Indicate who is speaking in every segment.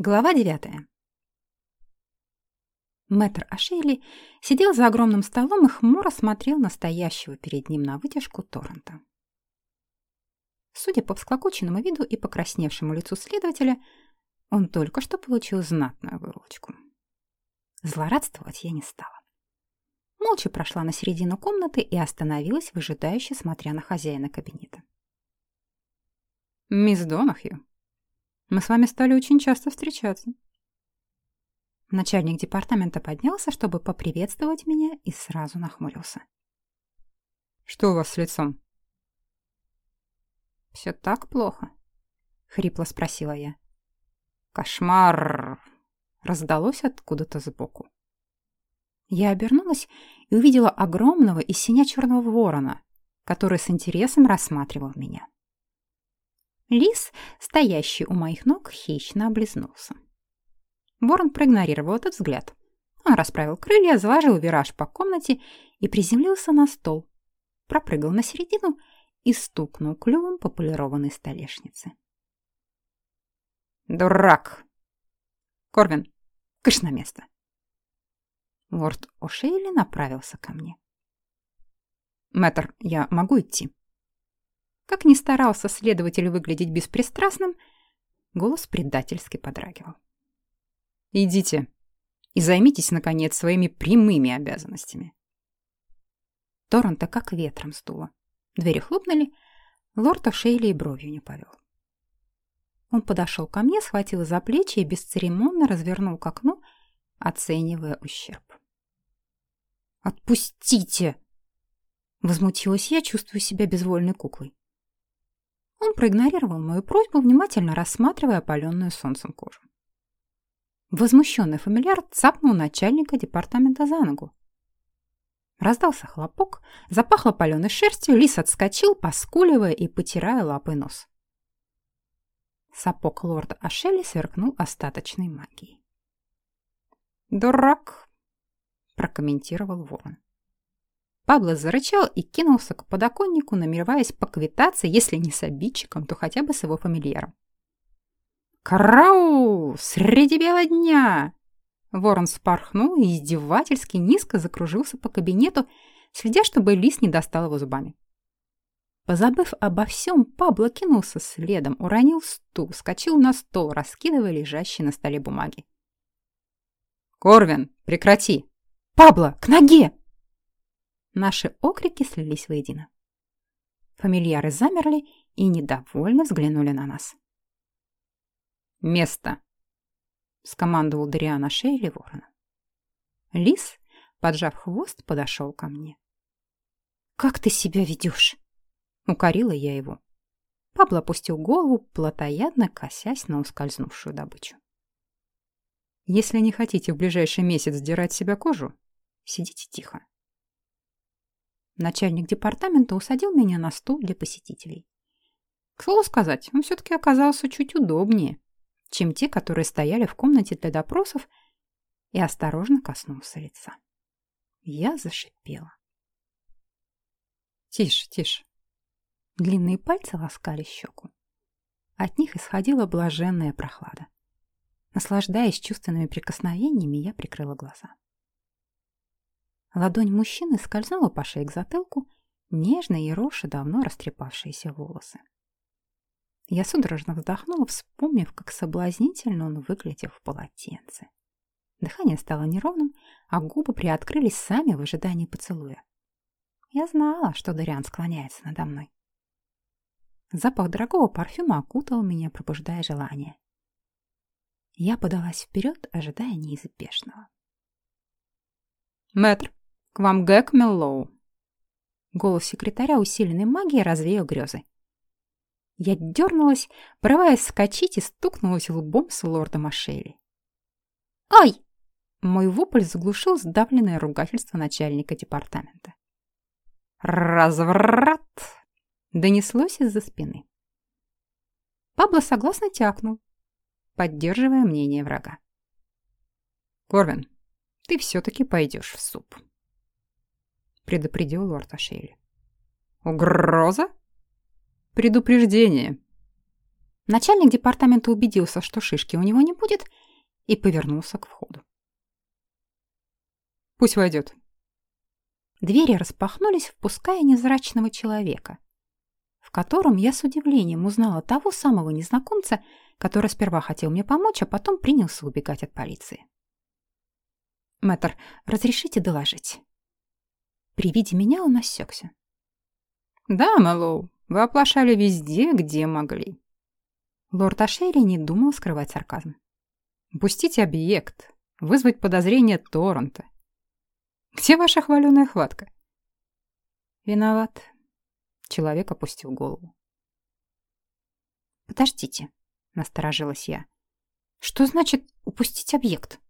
Speaker 1: Глава девятая. Мэтр Ашейли сидел за огромным столом и хмуро смотрел на стоящего перед ним на вытяжку Торрента. Судя по всклокоченному виду и покрасневшему лицу следователя, он только что получил знатную выручку. Злорадствовать я не стала. Молча прошла на середину комнаты и остановилась, выжидающе смотря на хозяина кабинета. «Мисс Донахью», мы с вами стали очень часто встречаться. Начальник департамента поднялся, чтобы поприветствовать меня, и сразу нахмурился. Что у вас с лицом? Все так плохо? Хрипло спросила я. Кошмар! Раздалось откуда-то сбоку. Я обернулась и увидела огромного и синя-черного ворона, который с интересом рассматривал меня. Лис, стоящий у моих ног, хищно облизнулся. Ворон проигнорировал этот взгляд. Он расправил крылья, заложил вираж по комнате и приземлился на стол. Пропрыгал на середину и стукнул клювом по полированной столешнице. «Дурак! Корвин, кыш на место!» Лорд О'Шейли направился ко мне. «Мэтр, я могу идти?» Как ни старался следователь выглядеть беспристрастным, голос предательски подрагивал. «Идите и займитесь, наконец, своими прямыми обязанностями». Торрента как ветром сдуло. Двери хлопнули, лорд Ошейли и бровью не повел. Он подошел ко мне, схватил за плечи и бесцеремонно развернул к окну, оценивая ущерб. «Отпустите!» Возмутилась я, чувствуя себя безвольной куклой. Он проигнорировал мою просьбу, внимательно рассматривая опаленную солнцем кожу. Возмущенный фамильяр цапнул начальника департамента за ногу. Раздался хлопок, запахло паленой шерстью, лис отскочил, поскуливая и потирая лапой нос. Сапог лорда Ашели сверкнул остаточной магией. «Дурак!» — прокомментировал ворон. Пабло зарычал и кинулся к подоконнику, намереваясь поквитаться, если не с обидчиком, то хотя бы с его фамильяром. «Карау! Среди бела дня!» Ворон спорхнул и издевательски низко закружился по кабинету, следя, чтобы лис не достал его зубами. Позабыв обо всем, Пабло кинулся следом, уронил стул, скочил на стол, раскидывая лежащие на столе бумаги. «Корвин, прекрати! Пабло, к ноге!» Наши окрики слились воедино. Фамильяры замерли и недовольно взглянули на нас. «Место!» — скомандовал Дариана Шейли ворона. Лис, поджав хвост, подошел ко мне. «Как ты себя ведешь?» — укорила я его. Пабло опустил голову, плотоядно косясь на ускользнувшую добычу. «Если не хотите в ближайший месяц сдирать себя кожу, сидите тихо. Начальник департамента усадил меня на стул для посетителей. К слову сказать, он все-таки оказался чуть удобнее, чем те, которые стояли в комнате для допросов, и осторожно коснулся лица. Я зашипела. «Тише, тише». Длинные пальцы ласкали щеку. От них исходила блаженная прохлада. Наслаждаясь чувственными прикосновениями, я прикрыла глаза. Ладонь мужчины скользнула по шее к затылку, нежно и роша давно растрепавшиеся волосы. Я судорожно вздохнула, вспомнив, как соблазнительно он выглядел в полотенце. Дыхание стало неровным, а губы приоткрылись сами в ожидании поцелуя. Я знала, что Дариан склоняется надо мной. Запах дорогого парфюма окутал меня, пробуждая желание. Я подалась вперед, ожидая неизбежного. «Мэтр, к вам Гэг Меллоу». Голос секретаря, усиленной магией, развеял грезы. Я дернулась, порываясь скачать и стукнулась лбом с лордом Ашели. «Ай!» Мой вопль заглушил сдавленное ругательство начальника департамента. «Разврат!» Донеслось из-за спины. Пабло согласно тякнул, поддерживая мнение врага. «Корвин, ты все-таки пойдешь в суп» предупредил лорд Ашейли. «Угроза?» «Предупреждение». Начальник департамента убедился, что шишки у него не будет, и повернулся к входу.
Speaker 2: «Пусть войдет».
Speaker 1: Двери распахнулись, впуская незрачного человека, в котором я с удивлением узнала того самого незнакомца, который сперва хотел мне помочь, а потом принялся убегать от полиции. «Мэтр, разрешите доложить?» При виде меня он осекся.
Speaker 2: «Да, Мэллоу, вы оплошали везде, где могли».
Speaker 1: Лорд Ашери не думал скрывать сарказм.
Speaker 2: «Пустите объект, вызвать подозрение Торрента. Где ваша хваленая хватка?»
Speaker 1: «Виноват». Человек опустил голову. «Подождите», — насторожилась я. «Что значит упустить объект?»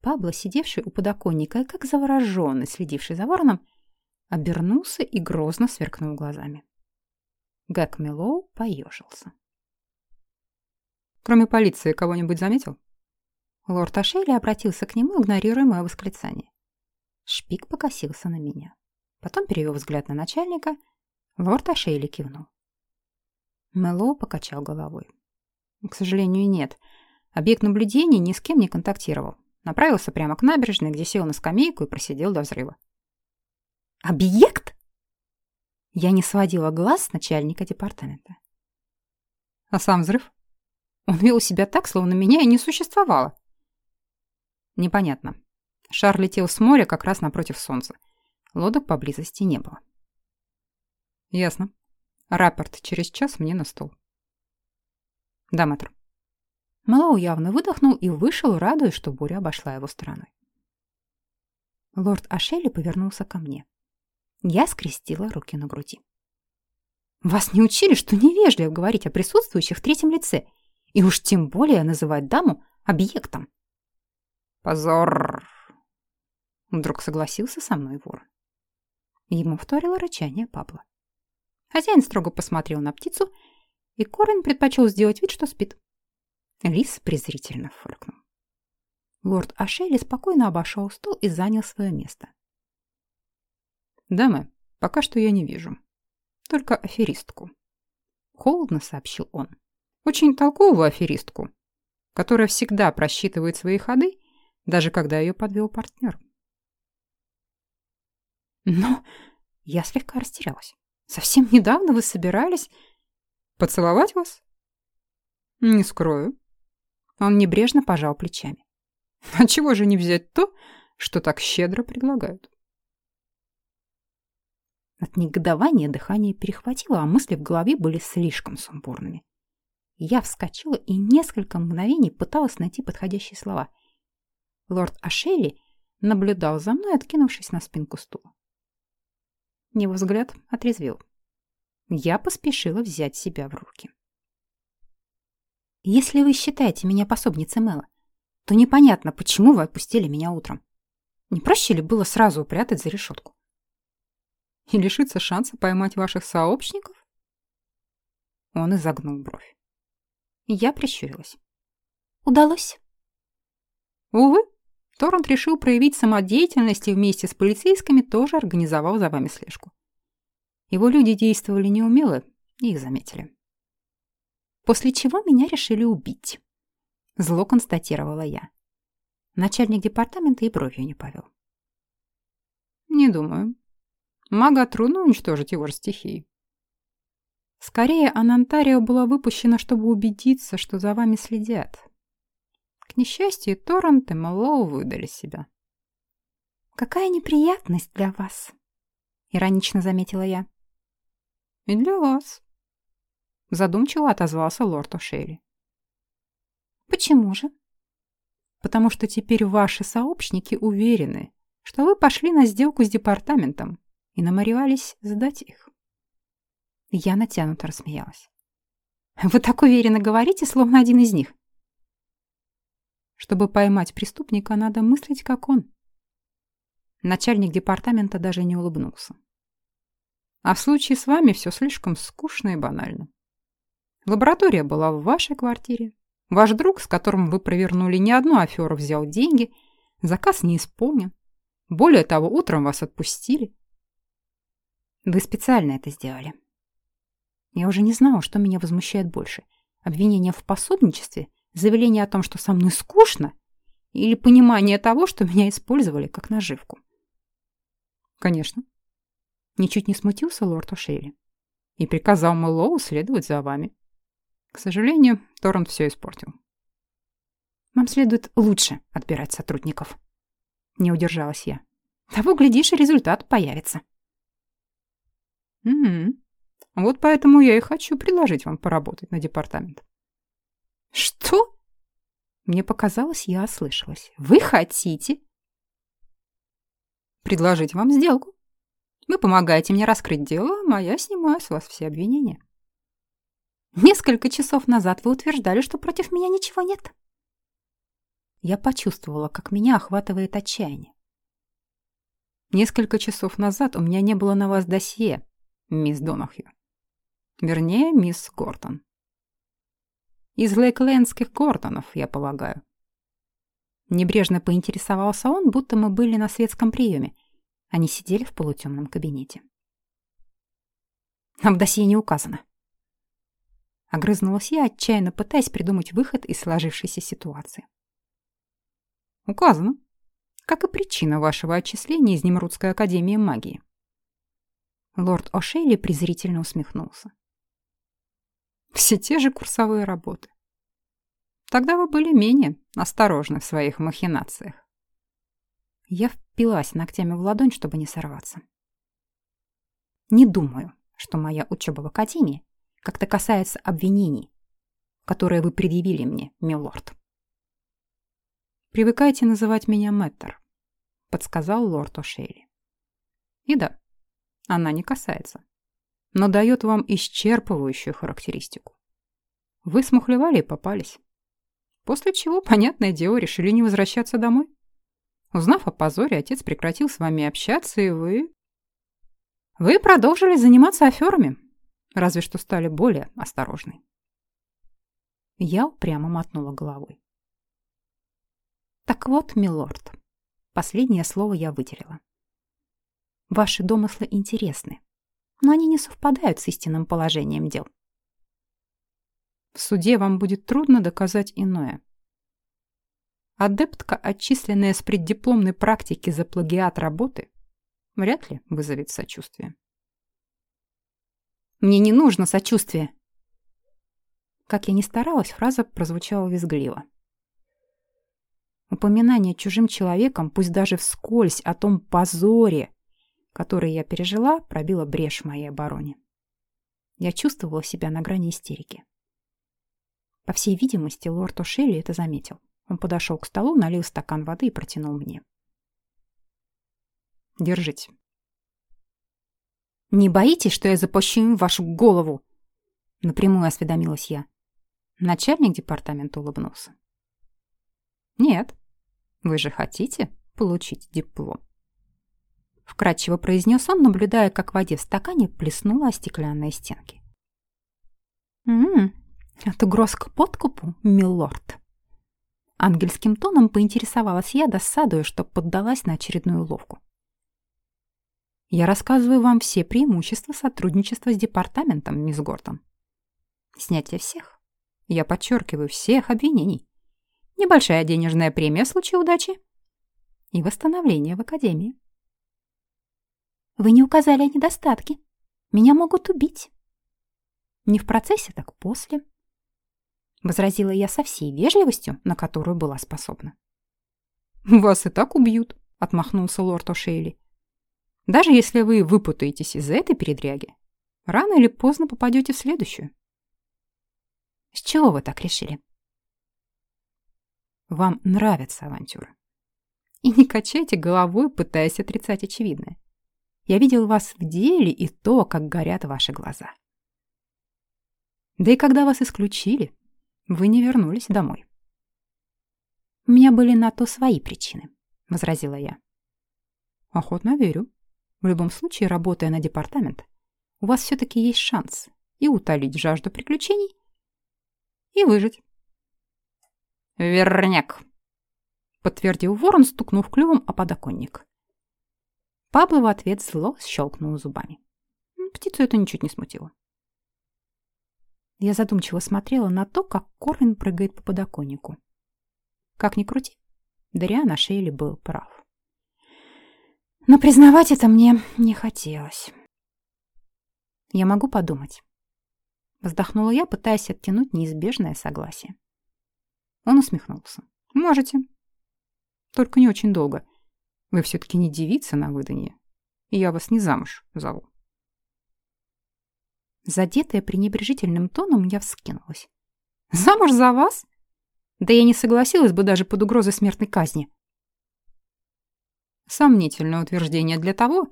Speaker 1: Пабло, сидевший у подоконника и как завороженный, следивший за вороном, обернулся и грозно сверкнул глазами. Гэг Мелоу поежился.
Speaker 2: «Кроме полиции, кого-нибудь заметил?»
Speaker 1: Лорд Ашейли обратился к нему, игнорируя мое восклицание. Шпик покосился на меня. Потом перевел взгляд на начальника. Лорд Ашейли кивнул. Мелоу покачал головой. «К сожалению, нет. Объект наблюдения ни с кем не контактировал. Направился прямо к набережной, где сел на скамейку и просидел до взрыва. «Объект?» Я не сводила глаз с начальника департамента.
Speaker 2: А сам взрыв?
Speaker 1: Он вел себя так, словно меня и не существовало. Непонятно. Шар летел с моря как раз напротив солнца. Лодок поблизости не было.
Speaker 2: Ясно. Рапорт через час мне на стол.
Speaker 1: Да, мэтр. Малоу явно выдохнул и вышел, радуясь, что буря обошла его стороной. Лорд Ашели повернулся ко мне. Я скрестила руки на груди. «Вас не учили, что невежливо говорить о присутствующих в третьем лице, и уж тем более называть даму объектом?»
Speaker 2: «Позор!»
Speaker 1: Вдруг согласился со мной вор. Ему вторило рычание Пабла. Хозяин строго посмотрел на птицу, и Корин предпочел сделать вид, что спит. Лис презрительно фыркнул. Лорд Ашели спокойно обошел стол и занял свое место.
Speaker 2: «Дамы, пока что я не вижу. Только аферистку», — холодно сообщил он. «Очень толковую аферистку, которая всегда просчитывает свои ходы, даже когда ее подвел партнер».
Speaker 1: «Но я слегка растерялась. Совсем недавно вы собирались...»
Speaker 2: «Поцеловать вас?» «Не скрою, он небрежно пожал плечами. А чего же не взять то, что так щедро предлагают?
Speaker 1: От негодования дыхание перехватило, а мысли в голове были слишком сумбурными. Я вскочила и несколько мгновений пыталась найти подходящие слова. Лорд Ашели наблюдал за мной, откинувшись на спинку стула. Его взгляд отрезвил. Я поспешила взять себя в руки. Если вы считаете меня пособницей Мэла, то непонятно, почему вы отпустили меня утром. Не проще ли было сразу упрятать за решетку?
Speaker 2: И лишиться шанса поймать ваших сообщников?
Speaker 1: Он изогнул бровь. Я прищурилась. Удалось?
Speaker 2: Увы, Торрент решил проявить самодеятельность и вместе с полицейскими тоже организовал за вами слежку. Его люди действовали неумело и их заметили
Speaker 1: после чего меня решили убить. Зло констатировала я. Начальник департамента и бровью не повел.
Speaker 2: Не думаю. Мага трудно уничтожить его же стихии. Скорее, Анантария была выпущена, чтобы убедиться, что за вами следят. К несчастью, Торрент и Мэллоу выдали себя.
Speaker 1: «Какая неприятность для вас!» — иронично заметила я.
Speaker 2: «И для вас», Задумчиво отозвался лорд О'Шейли.
Speaker 1: Почему же?
Speaker 2: Потому что теперь ваши сообщники уверены, что вы пошли на сделку с департаментом и намеревались сдать их.
Speaker 1: Я натянуто рассмеялась. Вы так уверенно говорите, словно один из них.
Speaker 2: Чтобы поймать преступника, надо мыслить, как он. Начальник департамента даже не улыбнулся. А в случае с вами все слишком скучно и банально. Лаборатория была в вашей квартире. Ваш друг, с которым вы провернули не одну аферу, взял деньги. Заказ не исполнен. Более того, утром вас отпустили.
Speaker 1: Вы специально это сделали. Я уже не знала, что меня возмущает больше. Обвинение в пособничестве, заявление о том, что со мной скучно, или понимание того, что меня использовали как наживку.
Speaker 2: Конечно.
Speaker 1: Ничуть не смутился лорд О'Шейли.
Speaker 2: И приказал Мэллоу следовать за вами. К сожалению, Торрент все испортил.
Speaker 1: Вам следует лучше отбирать сотрудников. Не удержалась я. Того, глядишь, и результат появится.
Speaker 2: Угу. Вот поэтому я и хочу предложить вам поработать на департамент.
Speaker 1: Что? Мне показалось, я ослышалась. Вы хотите?
Speaker 2: Предложить вам сделку. Вы помогаете мне раскрыть дело, а я снимаю с вас все обвинения.
Speaker 1: Несколько часов назад вы утверждали, что против меня ничего нет. Я почувствовала, как меня охватывает отчаяние.
Speaker 2: Несколько часов назад у меня не было на вас досье, мисс Донахью. Вернее, мисс Гортон. Из лейклендских Гортонов, я полагаю.
Speaker 1: Небрежно поинтересовался он, будто мы были на светском приеме. Они сидели в полутемном кабинете. Нам в досье не указано. Огрызнулась я, отчаянно пытаясь придумать выход из сложившейся ситуации.
Speaker 2: Указано. Как и причина вашего отчисления из Немрудской академии магии.
Speaker 1: Лорд О'Шейли презрительно усмехнулся.
Speaker 2: Все те же курсовые работы. Тогда вы были менее осторожны в своих махинациях.
Speaker 1: Я впилась ногтями в ладонь, чтобы не сорваться. Не думаю, что моя учеба в академии как-то касается обвинений, которые вы предъявили мне, милорд.
Speaker 2: «Привыкайте называть меня Мэттер», — подсказал лорд О'Шейли. «И да, она не касается, но дает вам исчерпывающую характеристику. Вы смухлевали и попались. После чего, понятное дело, решили не возвращаться домой. Узнав о позоре, отец прекратил с вами общаться, и вы... Вы продолжили заниматься аферами, разве что стали более осторожны.
Speaker 1: Я упрямо мотнула головой. Так вот, милорд, последнее слово я выделила. Ваши домыслы интересны, но они не совпадают с истинным положением дел.
Speaker 2: В суде вам будет трудно доказать иное. Адептка, отчисленная с преддипломной практики за плагиат работы, вряд ли вызовет сочувствие.
Speaker 1: Мне не нужно сочувствие. Как я ни старалась, фраза прозвучала визгливо. Упоминание чужим человеком, пусть даже вскользь, о том позоре, который я пережила, пробило брешь в моей обороне. Я чувствовала себя на грани истерики. По всей видимости, лорд О'Шелли это заметил. Он подошел к столу, налил стакан воды и протянул мне.
Speaker 2: «Держите».
Speaker 1: «Не боитесь, что я запущу им вашу голову?» Напрямую осведомилась я. Начальник департамента улыбнулся.
Speaker 2: «Нет, вы же хотите получить диплом?»
Speaker 1: Вкратчиво произнес он, наблюдая, как в воде в стакане плеснула о стеклянные стенки. «М-м, от угроз к подкупу, милорд?» Ангельским тоном поинтересовалась я, досадуя, что поддалась на очередную уловку. «Я рассказываю вам все преимущества сотрудничества с департаментом, мисс Гортон. Снятие всех, я подчеркиваю, всех обвинений, небольшая денежная премия в случае удачи и восстановление в академии. Вы не указали о недостатке. Меня могут убить. Не в процессе, так после. Возразила я со всей вежливостью, на которую была способна.
Speaker 2: «Вас и так убьют», — отмахнулся лорд О'Шейли. «Даже если вы выпутаетесь из этой передряги, рано или поздно попадете в следующую».
Speaker 1: «С чего вы так решили?»
Speaker 2: Вам нравятся авантюры. И не качайте головой, пытаясь отрицать очевидное. Я видел вас в деле и то, как горят ваши глаза. Да и когда вас исключили, вы не вернулись домой.
Speaker 1: «У меня были на то свои причины», — возразила я.
Speaker 2: «Охотно верю. В любом случае, работая на департамент, у вас все-таки есть шанс и утолить жажду приключений, и выжить.
Speaker 1: «Верняк!» — подтвердил ворон, стукнув клювом о подоконник. Пабло в ответ зло щелкнул зубами. Птицу это ничуть не смутило.
Speaker 2: Я задумчиво смотрела на то, как Корвин прыгает по подоконнику. Как ни крути, Дариан Ашейли был прав. Но признавать это мне не хотелось. Я могу подумать. Вздохнула я, пытаясь оттянуть неизбежное согласие. Он усмехнулся. Можете. Только не очень долго. Вы все-таки не девица на выданье. И я вас не замуж зову. Задетая пренебрежительным тоном, я вскинулась. «Замуж за вас? Да я не согласилась бы даже под угрозой смертной казни». Сомнительное утверждение для того,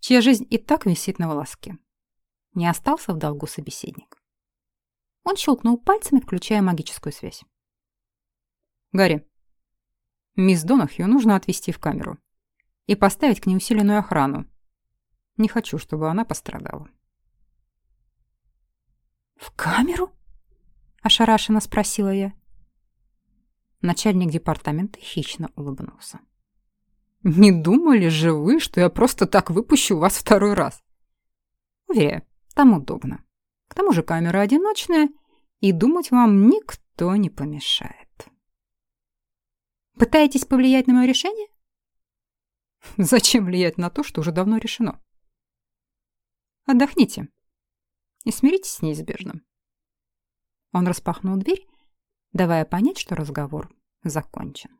Speaker 2: чья жизнь и так висит на волоске. Не остался в долгу собеседник. Он щелкнул пальцами, включая магическую связь. «Гарри, мисс Донахью нужно отвезти в камеру и поставить к ней усиленную охрану. Не хочу, чтобы она пострадала».
Speaker 1: «В камеру?» — ошарашенно спросила я.
Speaker 2: Начальник департамента хищно улыбнулся. «Не думали же вы, что я просто так выпущу вас второй раз?» «Уверяю, там удобно. К тому же камера одиночная, и думать вам никто не помешает».
Speaker 1: «Пытаетесь повлиять на мое решение?»
Speaker 2: «Зачем влиять на то, что уже давно решено?» «Отдохните и смиритесь с неизбежным». Он распахнул дверь, давая понять, что разговор закончен.